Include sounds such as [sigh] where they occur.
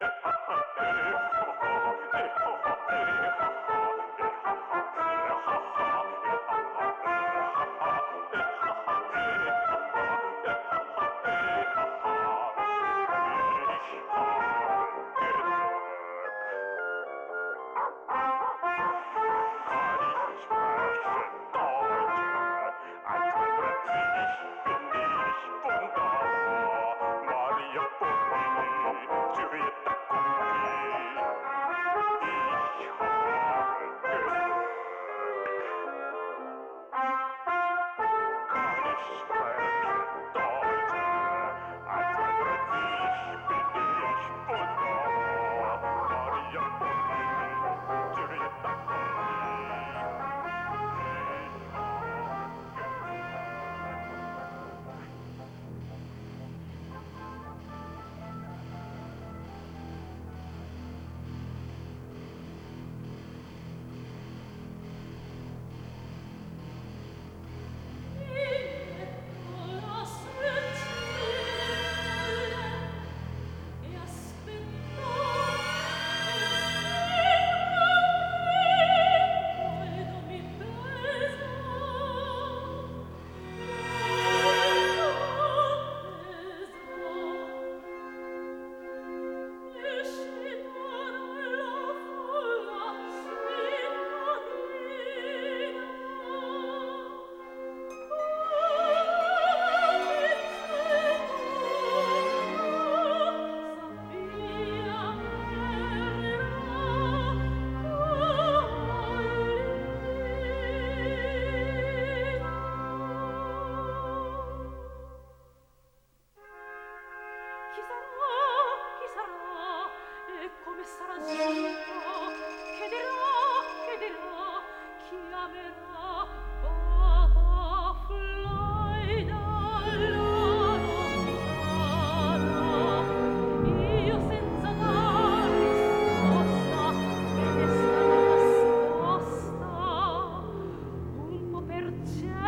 Déjate [laughs] child.